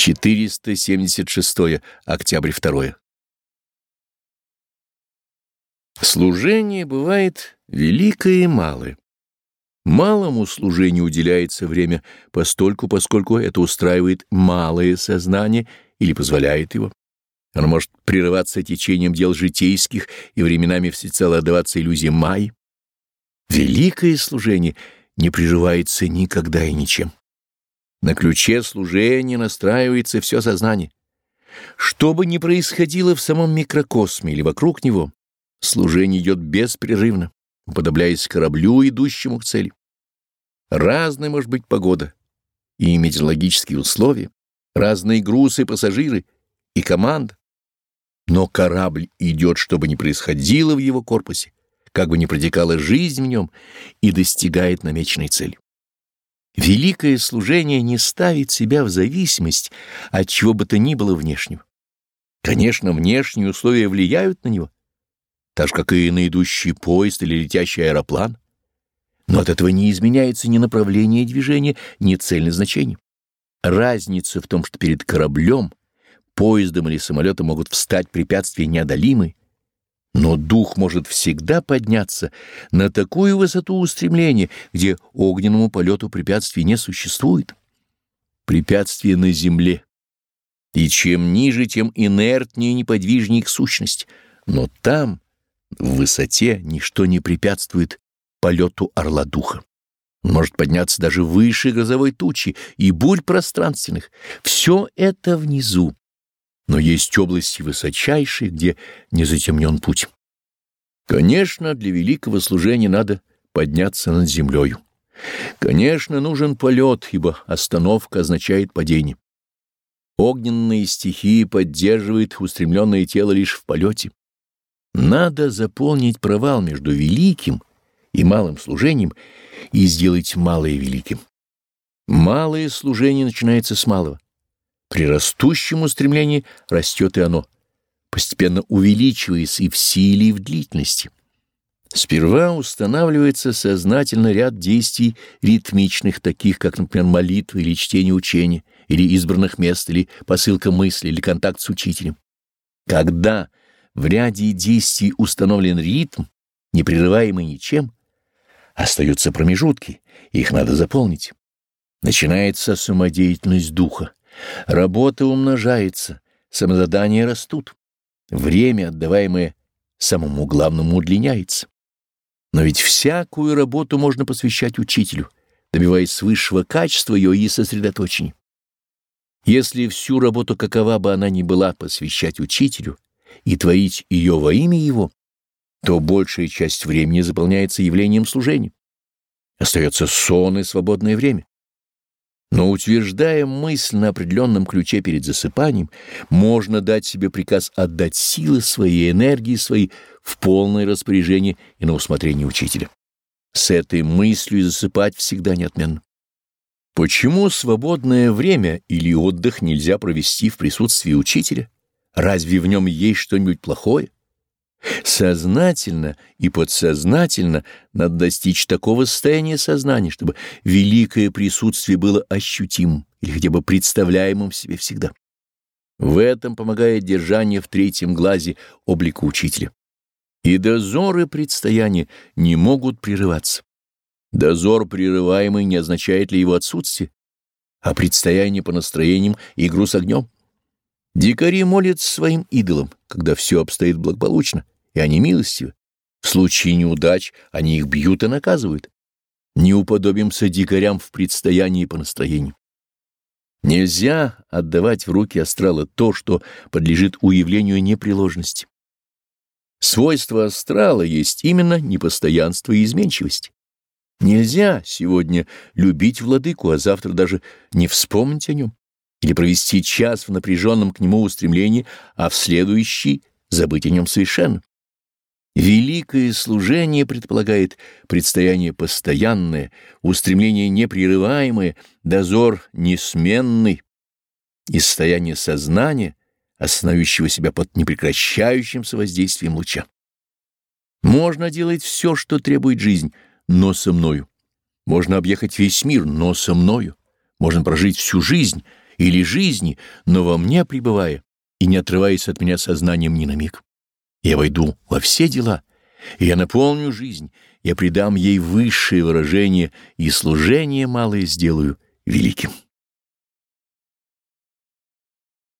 476 октябрь 2. Служение бывает великое и малое. Малому служению уделяется время постольку, поскольку это устраивает малое сознание или позволяет его. Оно может прерываться течением дел житейских и временами всецело отдаваться иллюзиям Майи. Великое служение не прерывается никогда и ничем. На ключе служения настраивается все сознание. Что бы ни происходило в самом микрокосме или вокруг него, служение идет беспрерывно, уподобляясь кораблю, идущему к цели. Разная может быть погода и метеорологические условия, разные грузы, пассажиры и команда. Но корабль идет, что бы ни происходило в его корпусе, как бы ни протекала жизнь в нем, и достигает намеченной цели. Великое служение не ставит себя в зависимость от чего бы то ни было внешнего. Конечно, внешние условия влияют на него, так же, как и на идущий поезд или летящий аэроплан, но от этого не изменяется ни направление движения, ни цель назначения. Разница в том, что перед кораблем, поездом или самолетом могут встать препятствия неодолимые, но дух может всегда подняться на такую высоту устремления, где огненному полету препятствий не существует. Препятствие на земле. И чем ниже, тем инертнее и неподвижнее их сущность. Но там, в высоте, ничто не препятствует полету орла духа. Он может подняться даже выше грозовой тучи и бурь пространственных. Все это внизу но есть области высочайшие, где не затемнен путь. Конечно, для великого служения надо подняться над землею. Конечно, нужен полет, ибо остановка означает падение. Огненные стихии поддерживают устремленное тело лишь в полете. Надо заполнить провал между великим и малым служением и сделать малое великим. Малое служение начинается с малого. При растущем устремлении растет и оно, постепенно увеличиваясь и в силе, и в длительности. Сперва устанавливается сознательно ряд действий ритмичных, таких как, например, молитва или чтение учения, или избранных мест, или посылка мысли, или контакт с учителем. Когда в ряде действий установлен ритм, не прерываемый ничем, остаются промежутки, их надо заполнить. Начинается самодеятельность духа. Работа умножается, самозадания растут. Время, отдаваемое самому главному, удлиняется. Но ведь всякую работу можно посвящать учителю, добиваясь высшего качества ее и сосредоточения. Если всю работу, какова бы она ни была, посвящать учителю и творить ее во имя его, то большая часть времени заполняется явлением служения. Остается сон и свободное время. Но утверждая мысль на определенном ключе перед засыпанием, можно дать себе приказ отдать силы свои, энергии свои в полное распоряжение и на усмотрение учителя. С этой мыслью засыпать всегда неотменно. Почему свободное время или отдых нельзя провести в присутствии учителя? Разве в нем есть что-нибудь плохое? Сознательно и подсознательно надо достичь такого состояния сознания, чтобы великое присутствие было ощутимым или хотя бы представляемым себе всегда. В этом помогает держание в третьем глазе облика учителя. И дозоры предстояния не могут прерываться. Дозор прерываемый не означает ли его отсутствие, а предстояние по настроениям и игру с огнем. Дикари молятся своим идолам, когда все обстоит благополучно, и они милостивы. В случае неудач они их бьют и наказывают. Не уподобимся дикарям в предстоянии по настроению. Нельзя отдавать в руки астрала то, что подлежит уявлению непреложности. Свойство астрала есть именно непостоянство и изменчивость. Нельзя сегодня любить владыку, а завтра даже не вспомнить о нем или провести час в напряженном к нему устремлении, а в следующий забыть о нем совершенно. Великое служение предполагает предстояние постоянное, устремление непрерываемое, дозор несменный и состояние сознания, остановившего себя под непрекращающимся воздействием луча. Можно делать все, что требует жизнь, но со мною. Можно объехать весь мир, но со мною. Можно прожить всю жизнь или жизни, но во мне пребывая и не отрываясь от меня сознанием ни на миг. Я войду во все дела, и я наполню жизнь, я придам ей высшее выражение и служение малое сделаю великим.